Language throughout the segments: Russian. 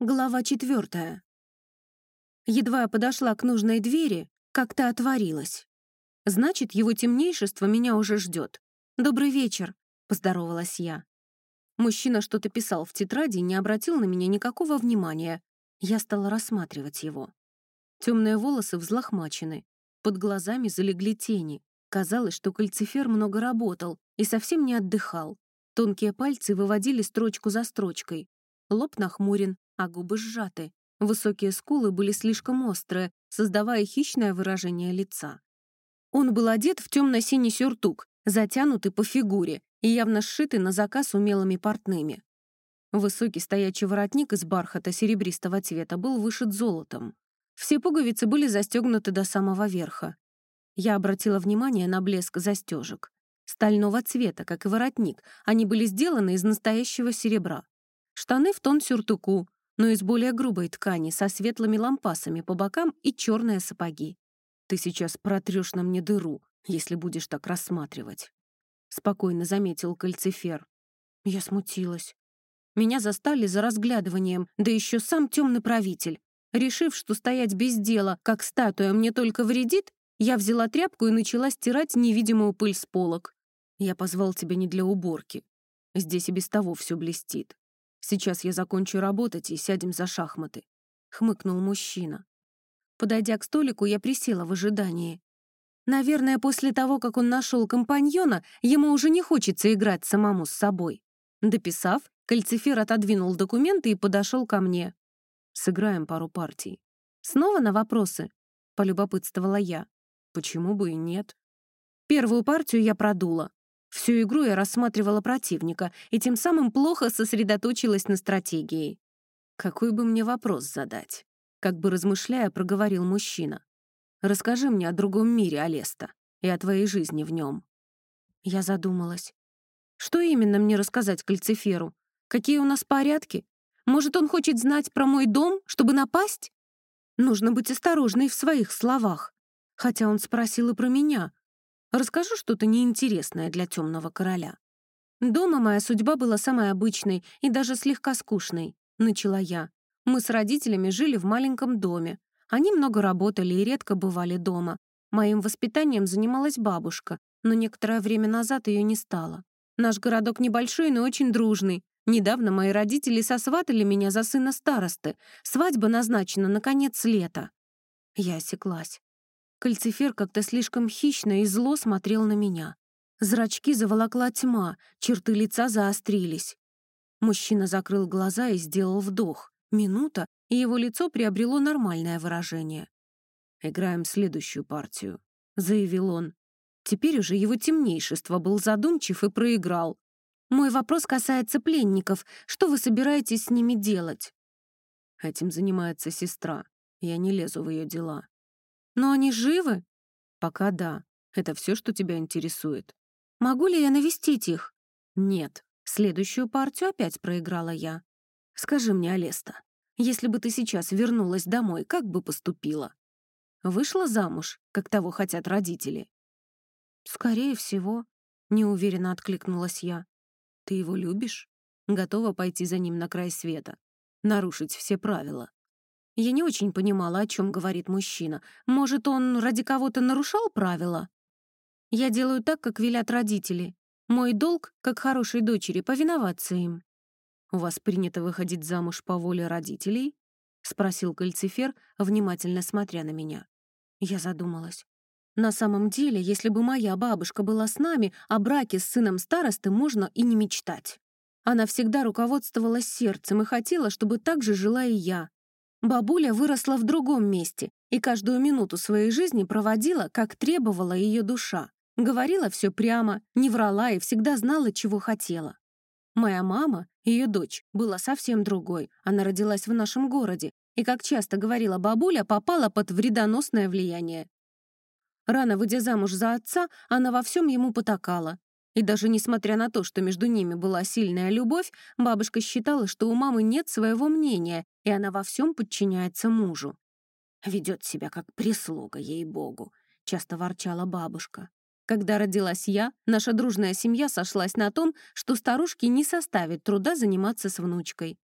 Глава четвертая. Едва я подошла к нужной двери, как-то отворилась. Значит, его темнейшество меня уже ждет. «Добрый вечер», — поздоровалась я. Мужчина что-то писал в тетради и не обратил на меня никакого внимания. Я стала рассматривать его. Темные волосы взлохмачены, под глазами залегли тени. Казалось, что кальцифер много работал и совсем не отдыхал. Тонкие пальцы выводили строчку за строчкой. Лоб нахмурен, а губы сжаты. Высокие скулы были слишком острые, создавая хищное выражение лица. Он был одет в темно-синий сюртук, затянутый по фигуре и явно сшитый на заказ умелыми портными. Высокий стоячий воротник из бархата серебристого цвета был вышит золотом. Все пуговицы были застегнуты до самого верха. Я обратила внимание на блеск застежек. Стального цвета, как и воротник, они были сделаны из настоящего серебра. Штаны в тон сюртуку, но из более грубой ткани, со светлыми лампасами по бокам и черные сапоги. Ты сейчас протрешь на мне дыру, если будешь так рассматривать. Спокойно заметил кальцифер. Я смутилась. Меня застали за разглядыванием, да еще сам темный правитель. Решив, что стоять без дела, как статуя, мне только вредит, я взяла тряпку и начала стирать невидимую пыль с полок. Я позвал тебя не для уборки. Здесь и без того все блестит. Сейчас я закончу работать и сядем за шахматы», — хмыкнул мужчина. Подойдя к столику, я присела в ожидании. Наверное, после того, как он нашел компаньона, ему уже не хочется играть самому с собой. Дописав, кальцифер отодвинул документы и подошел ко мне. «Сыграем пару партий». «Снова на вопросы?» — полюбопытствовала я. «Почему бы и нет?» Первую партию я продула. Всю игру я рассматривала противника и тем самым плохо сосредоточилась на стратегии. «Какой бы мне вопрос задать?» Как бы размышляя, проговорил мужчина. «Расскажи мне о другом мире, Алеста, и о твоей жизни в нем». Я задумалась. Что именно мне рассказать Кальциферу? Какие у нас порядки? Может, он хочет знать про мой дом, чтобы напасть? Нужно быть осторожной в своих словах. Хотя он спросил и про меня, Расскажу что-то неинтересное для темного короля. Дома моя судьба была самой обычной и даже слегка скучной, начала я. Мы с родителями жили в маленьком доме. Они много работали и редко бывали дома. Моим воспитанием занималась бабушка, но некоторое время назад ее не стало. Наш городок небольшой, но очень дружный. Недавно мои родители сосватали меня за сына старосты. Свадьба назначена на конец лета. Я осеклась. Кальцифер как-то слишком хищно и зло смотрел на меня. Зрачки заволокла тьма, черты лица заострились. Мужчина закрыл глаза и сделал вдох. Минута, и его лицо приобрело нормальное выражение. «Играем следующую партию», — заявил он. Теперь уже его темнейшество был задумчив и проиграл. «Мой вопрос касается пленников. Что вы собираетесь с ними делать?» Этим занимается сестра. Я не лезу в ее дела. Но они живы? Пока да. Это все, что тебя интересует. Могу ли я навестить их? Нет. Следующую партию опять проиграла я. Скажи мне, Алеста, если бы ты сейчас вернулась домой, как бы поступила? Вышла замуж, как того хотят родители? Скорее всего, неуверенно откликнулась я. Ты его любишь? Готова пойти за ним на край света? Нарушить все правила? Я не очень понимала, о чем говорит мужчина. Может, он ради кого-то нарушал правила? Я делаю так, как велят родители. Мой долг, как хорошей дочери, повиноваться им. «У вас принято выходить замуж по воле родителей?» — спросил Кальцифер, внимательно смотря на меня. Я задумалась. На самом деле, если бы моя бабушка была с нами, о браке с сыном старосты можно и не мечтать. Она всегда руководствовалась сердцем и хотела, чтобы так же жила и я. Бабуля выросла в другом месте и каждую минуту своей жизни проводила, как требовала ее душа. Говорила все прямо, не врала и всегда знала, чего хотела. Моя мама, ее дочь, была совсем другой. Она родилась в нашем городе и, как часто говорила бабуля, попала под вредоносное влияние. Рано выйдя замуж за отца, она во всем ему потакала, и даже несмотря на то, что между ними была сильная любовь, бабушка считала, что у мамы нет своего мнения, и она во всем подчиняется мужу. «Ведет себя как прислуга, ей-богу», — часто ворчала бабушка. Когда родилась я, наша дружная семья сошлась на том, что старушке не составит труда заниматься с внучкой.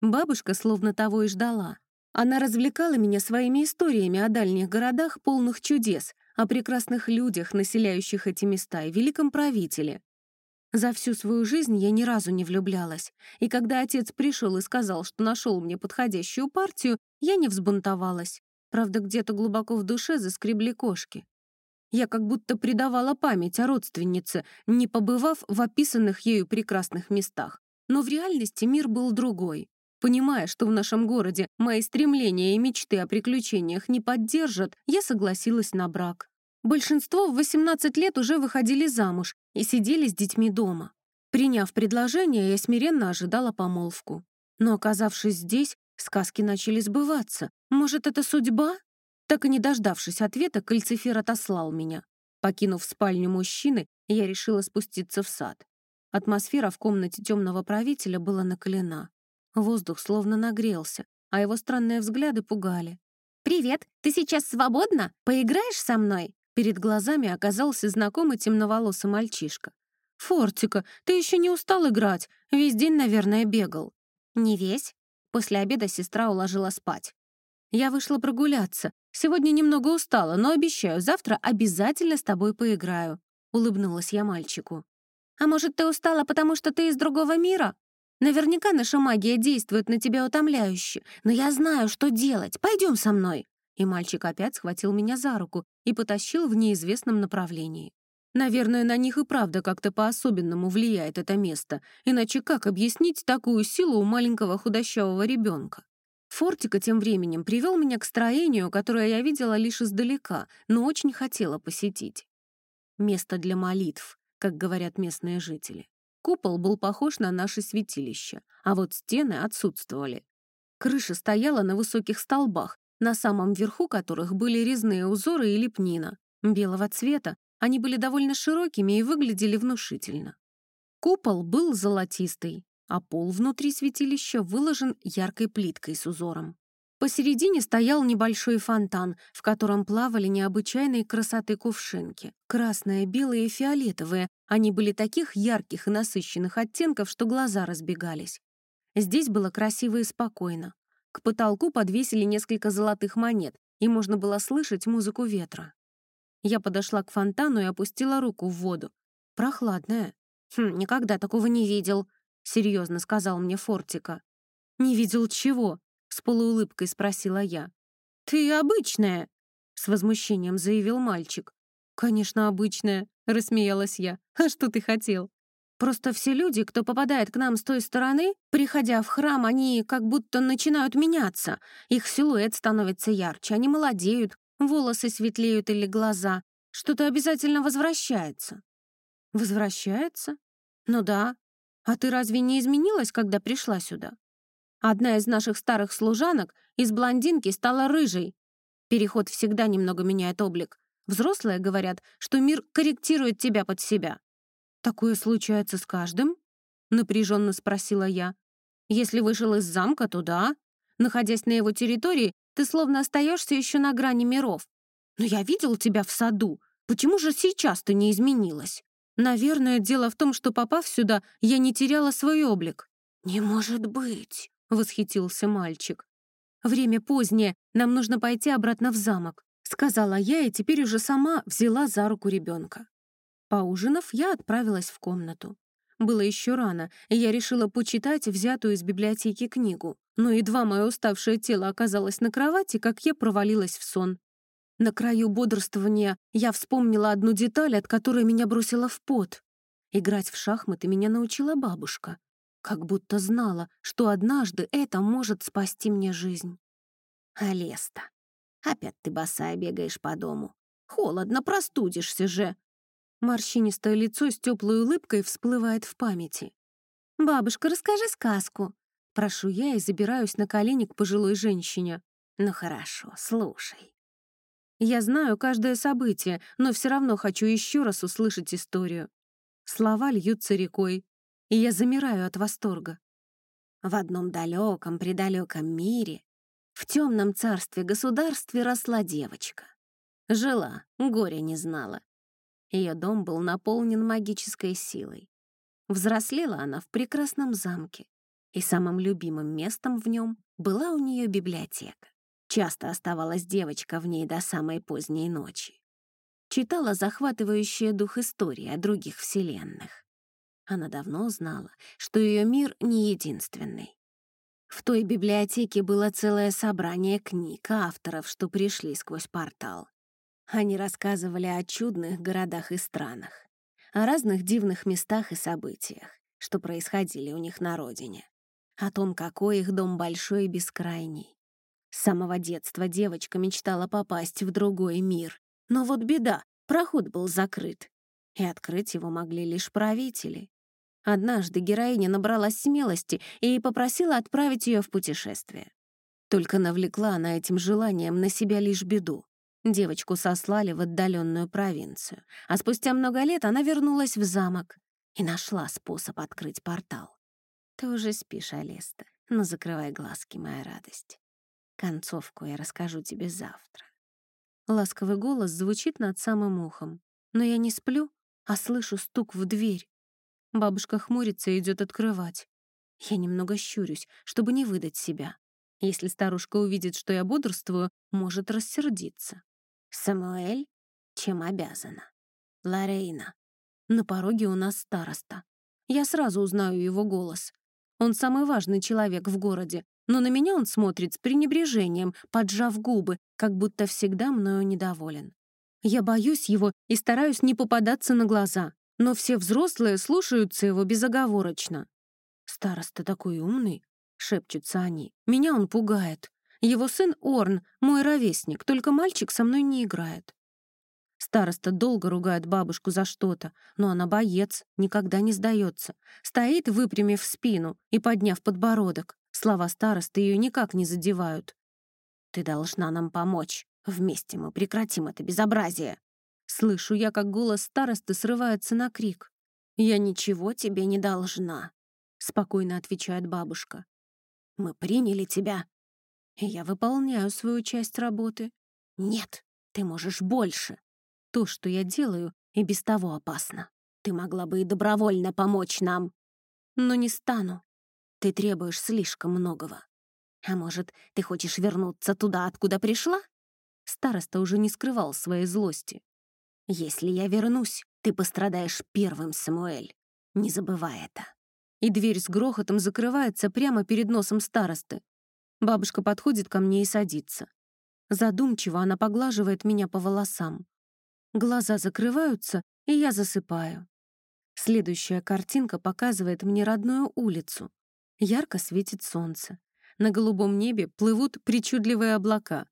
Бабушка словно того и ждала. Она развлекала меня своими историями о дальних городах, полных чудес, о прекрасных людях, населяющих эти места, и великом правителе. За всю свою жизнь я ни разу не влюблялась, и когда отец пришел и сказал, что нашел мне подходящую партию, я не взбунтовалась. Правда, где-то глубоко в душе заскребли кошки. Я как будто предавала память о родственнице, не побывав в описанных ею прекрасных местах. Но в реальности мир был другой. Понимая, что в нашем городе мои стремления и мечты о приключениях не поддержат, я согласилась на брак. Большинство в 18 лет уже выходили замуж и сидели с детьми дома. Приняв предложение, я смиренно ожидала помолвку. Но, оказавшись здесь, сказки начали сбываться. Может, это судьба? Так и не дождавшись ответа, кальцифер отослал меня. Покинув спальню мужчины, я решила спуститься в сад. Атмосфера в комнате темного правителя была накалена. Воздух словно нагрелся, а его странные взгляды пугали. «Привет, ты сейчас свободна? Поиграешь со мной?» Перед глазами оказался знакомый темноволосый мальчишка. «Фортика, ты еще не устал играть? Весь день, наверное, бегал». «Не весь». После обеда сестра уложила спать. «Я вышла прогуляться. Сегодня немного устала, но обещаю, завтра обязательно с тобой поиграю», — улыбнулась я мальчику. «А может, ты устала, потому что ты из другого мира? Наверняка наша магия действует на тебя утомляюще, но я знаю, что делать. Пойдем со мной». И мальчик опять схватил меня за руку и потащил в неизвестном направлении. Наверное, на них и правда как-то по-особенному влияет это место, иначе как объяснить такую силу у маленького худощавого ребенка? Фортика тем временем привел меня к строению, которое я видела лишь издалека, но очень хотела посетить. Место для молитв, как говорят местные жители. Купол был похож на наше святилище, а вот стены отсутствовали. Крыша стояла на высоких столбах, на самом верху которых были резные узоры и лепнина. Белого цвета, они были довольно широкими и выглядели внушительно. Купол был золотистый, а пол внутри святилища выложен яркой плиткой с узором. Посередине стоял небольшой фонтан, в котором плавали необычайные красоты кувшинки. Красные, белые и фиолетовые. Они были таких ярких и насыщенных оттенков, что глаза разбегались. Здесь было красиво и спокойно. К потолку подвесили несколько золотых монет, и можно было слышать музыку ветра. Я подошла к фонтану и опустила руку в воду. Прохладная. «Хм, никогда такого не видел», — серьезно сказал мне Фортика. «Не видел чего?» — с полуулыбкой спросила я. «Ты обычная», — с возмущением заявил мальчик. «Конечно, обычная», — рассмеялась я. «А что ты хотел?» Просто все люди, кто попадает к нам с той стороны, приходя в храм, они как будто начинают меняться. Их силуэт становится ярче, они молодеют, волосы светлеют или глаза. Что-то обязательно возвращается. Возвращается? Ну да. А ты разве не изменилась, когда пришла сюда? Одна из наших старых служанок из блондинки стала рыжей. Переход всегда немного меняет облик. Взрослые говорят, что мир корректирует тебя под себя. «Такое случается с каждым?» — напряженно спросила я. «Если вышел из замка, то да. Находясь на его территории, ты словно остаешься еще на грани миров. Но я видел тебя в саду. Почему же сейчас ты не изменилась?» «Наверное, дело в том, что, попав сюда, я не теряла свой облик». «Не может быть!» — восхитился мальчик. «Время позднее, нам нужно пойти обратно в замок», — сказала я и теперь уже сама взяла за руку ребенка. Поужинав, я отправилась в комнату. Было еще рано, и я решила почитать взятую из библиотеки книгу. Но едва мое уставшее тело оказалось на кровати, как я провалилась в сон. На краю бодрствования я вспомнила одну деталь, от которой меня бросило в пот. Играть в шахматы меня научила бабушка. Как будто знала, что однажды это может спасти мне жизнь. «Алеста, опять ты босая бегаешь по дому. Холодно, простудишься же», Морщинистое лицо с теплой улыбкой всплывает в памяти. «Бабушка, расскажи сказку». Прошу я и забираюсь на колени к пожилой женщине. «Ну хорошо, слушай». Я знаю каждое событие, но все равно хочу еще раз услышать историю. Слова льются рекой, и я замираю от восторга. В одном далеком, предалеком мире, в темном царстве-государстве росла девочка. Жила, горя не знала. Ее дом был наполнен магической силой. Взрослела она в прекрасном замке. И самым любимым местом в нем была у нее библиотека. Часто оставалась девочка в ней до самой поздней ночи. Читала захватывающие дух истории о других вселенных. Она давно знала, что ее мир не единственный. В той библиотеке было целое собрание книг авторов, что пришли сквозь портал. Они рассказывали о чудных городах и странах, о разных дивных местах и событиях, что происходили у них на родине, о том, какой их дом большой и бескрайний. С самого детства девочка мечтала попасть в другой мир. Но вот беда, проход был закрыт, и открыть его могли лишь правители. Однажды героиня набралась смелости и попросила отправить ее в путешествие. Только навлекла она этим желанием на себя лишь беду. Девочку сослали в отдаленную провинцию, а спустя много лет она вернулась в замок и нашла способ открыть портал. Ты уже спишь, Алеста, но закрывай глазки, моя радость. Концовку я расскажу тебе завтра. Ласковый голос звучит над самым ухом, но я не сплю, а слышу стук в дверь. Бабушка хмурится и идет открывать. Я немного щурюсь, чтобы не выдать себя. Если старушка увидит, что я бодрствую, может рассердиться. «Самуэль? Чем обязана?» «Лорейна». На пороге у нас староста. Я сразу узнаю его голос. Он самый важный человек в городе, но на меня он смотрит с пренебрежением, поджав губы, как будто всегда мною недоволен. Я боюсь его и стараюсь не попадаться на глаза, но все взрослые слушаются его безоговорочно. «Староста такой умный», — шепчутся они. «Меня он пугает. Его сын Орн, мой ровесник, только мальчик со мной не играет. Староста долго ругает бабушку за что-то, но она боец, никогда не сдается. Стоит, выпрямив спину и подняв подбородок. Слова старосты ее никак не задевают. «Ты должна нам помочь. Вместе мы прекратим это безобразие». Слышу я, как голос старосты срывается на крик. «Я ничего тебе не должна», — спокойно отвечает бабушка. «Мы приняли тебя и я выполняю свою часть работы. Нет, ты можешь больше. То, что я делаю, и без того опасно. Ты могла бы и добровольно помочь нам. Но не стану. Ты требуешь слишком многого. А может, ты хочешь вернуться туда, откуда пришла? Староста уже не скрывал своей злости. Если я вернусь, ты пострадаешь первым, Самуэль. Не забывай это. И дверь с грохотом закрывается прямо перед носом старосты. Бабушка подходит ко мне и садится. Задумчиво она поглаживает меня по волосам. Глаза закрываются, и я засыпаю. Следующая картинка показывает мне родную улицу. Ярко светит солнце. На голубом небе плывут причудливые облака.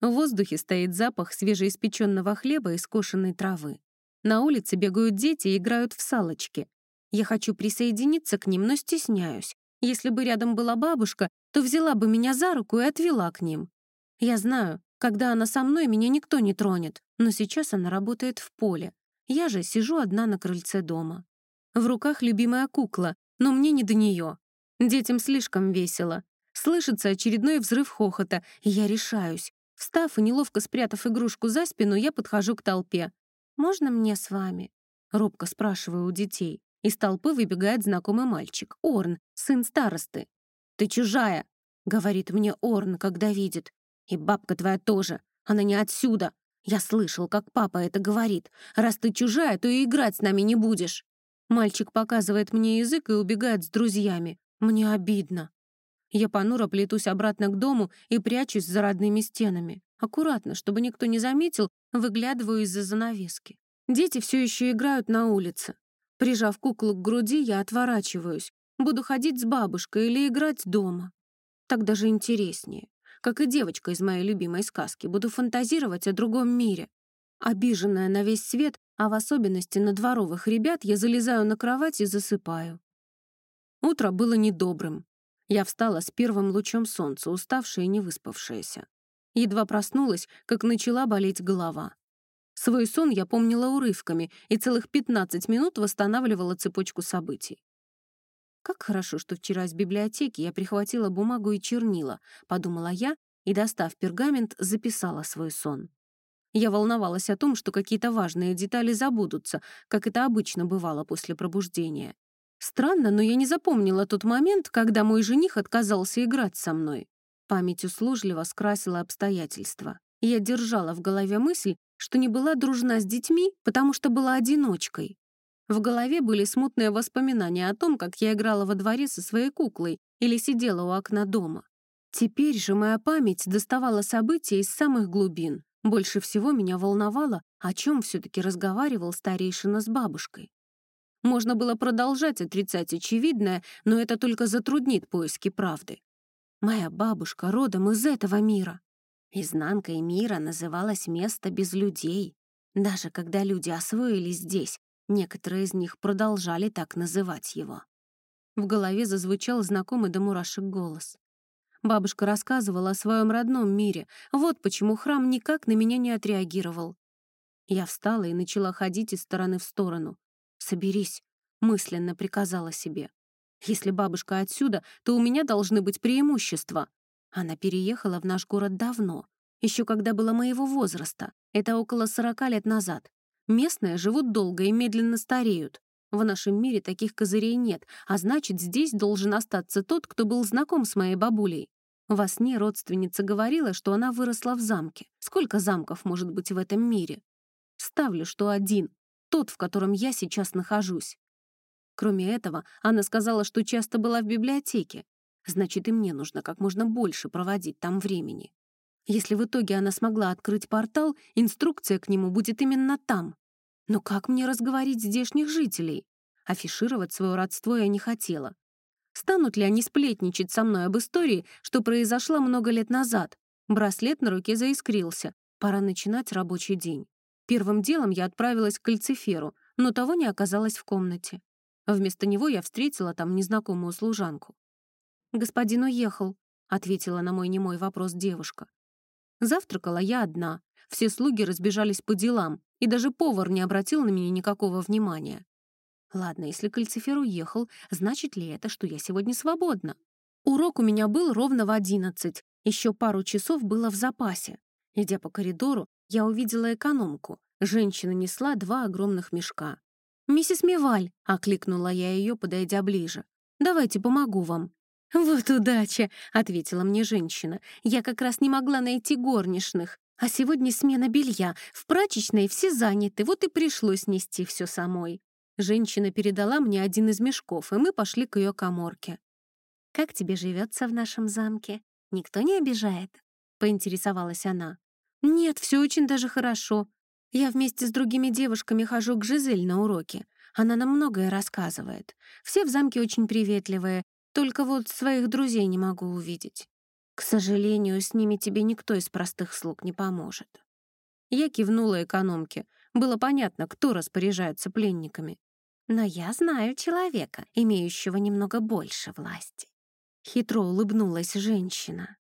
В воздухе стоит запах свежеиспеченного хлеба и скошенной травы. На улице бегают дети и играют в салочки. Я хочу присоединиться к ним, но стесняюсь. Если бы рядом была бабушка, то взяла бы меня за руку и отвела к ним. Я знаю, когда она со мной, меня никто не тронет, но сейчас она работает в поле. Я же сижу одна на крыльце дома. В руках любимая кукла, но мне не до нее. Детям слишком весело. Слышится очередной взрыв хохота, и я решаюсь. Встав и неловко спрятав игрушку за спину, я подхожу к толпе. «Можно мне с вами?» — робко спрашиваю у детей. Из толпы выбегает знакомый мальчик, Орн, сын старосты. «Ты чужая», — говорит мне Орн, когда видит. «И бабка твоя тоже. Она не отсюда. Я слышал, как папа это говорит. Раз ты чужая, то и играть с нами не будешь». Мальчик показывает мне язык и убегает с друзьями. Мне обидно. Я понуро плетусь обратно к дому и прячусь за родными стенами. Аккуратно, чтобы никто не заметил, выглядываю из-за занавески. Дети все еще играют на улице. Прижав куклу к груди, я отворачиваюсь. Буду ходить с бабушкой или играть дома. Так даже интереснее. Как и девочка из моей любимой сказки, буду фантазировать о другом мире. Обиженная на весь свет, а в особенности на дворовых ребят, я залезаю на кровать и засыпаю. Утро было недобрым. Я встала с первым лучом солнца, уставшая и не выспавшаяся. Едва проснулась, как начала болеть голова. Свой сон я помнила урывками и целых 15 минут восстанавливала цепочку событий. «Как хорошо, что вчера из библиотеки я прихватила бумагу и чернила», — подумала я и, достав пергамент, записала свой сон. Я волновалась о том, что какие-то важные детали забудутся, как это обычно бывало после пробуждения. Странно, но я не запомнила тот момент, когда мой жених отказался играть со мной. Память услужливо скрасила обстоятельства. Я держала в голове мысль, что не была дружна с детьми, потому что была одиночкой. В голове были смутные воспоминания о том, как я играла во дворе со своей куклой или сидела у окна дома. Теперь же моя память доставала события из самых глубин. Больше всего меня волновало, о чем все-таки разговаривал старейшина с бабушкой. Можно было продолжать отрицать очевидное, но это только затруднит поиски правды. Моя бабушка родом из этого мира. Изнанкой мира называлось место без людей. Даже когда люди освоились здесь, некоторые из них продолжали так называть его. В голове зазвучал знакомый до мурашек голос. Бабушка рассказывала о своем родном мире. Вот почему храм никак на меня не отреагировал. Я встала и начала ходить из стороны в сторону. «Соберись», — мысленно приказала себе. «Если бабушка отсюда, то у меня должны быть преимущества». Она переехала в наш город давно, еще когда была моего возраста. Это около сорока лет назад. Местные живут долго и медленно стареют. В нашем мире таких козырей нет, а значит, здесь должен остаться тот, кто был знаком с моей бабулей. Во сне родственница говорила, что она выросла в замке. Сколько замков может быть в этом мире? Ставлю, что один, тот, в котором я сейчас нахожусь. Кроме этого, она сказала, что часто была в библиотеке. Значит, и мне нужно как можно больше проводить там времени. Если в итоге она смогла открыть портал, инструкция к нему будет именно там. Но как мне разговорить здешних жителей? Афишировать свое родство я не хотела. Станут ли они сплетничать со мной об истории, что произошла много лет назад? Браслет на руке заискрился. Пора начинать рабочий день. Первым делом я отправилась к кальциферу, но того не оказалось в комнате. Вместо него я встретила там незнакомую служанку. «Господин уехал», — ответила на мой немой вопрос девушка. Завтракала я одна. Все слуги разбежались по делам, и даже повар не обратил на меня никакого внимания. Ладно, если кальцифер уехал, значит ли это, что я сегодня свободна? Урок у меня был ровно в одиннадцать, еще пару часов было в запасе. Идя по коридору, я увидела экономку. Женщина несла два огромных мешка. «Миссис Миваль!» — окликнула я ее, подойдя ближе. «Давайте помогу вам». «Вот удача!» — ответила мне женщина. «Я как раз не могла найти горничных. А сегодня смена белья. В прачечной все заняты, вот и пришлось нести все самой». Женщина передала мне один из мешков, и мы пошли к ее коморке. «Как тебе живется в нашем замке? Никто не обижает?» — поинтересовалась она. «Нет, все очень даже хорошо. Я вместе с другими девушками хожу к Жизель на уроки. Она нам многое рассказывает. Все в замке очень приветливые, только вот своих друзей не могу увидеть. К сожалению, с ними тебе никто из простых слуг не поможет». Я кивнула экономке. Было понятно, кто распоряжается пленниками. «Но я знаю человека, имеющего немного больше власти». Хитро улыбнулась женщина.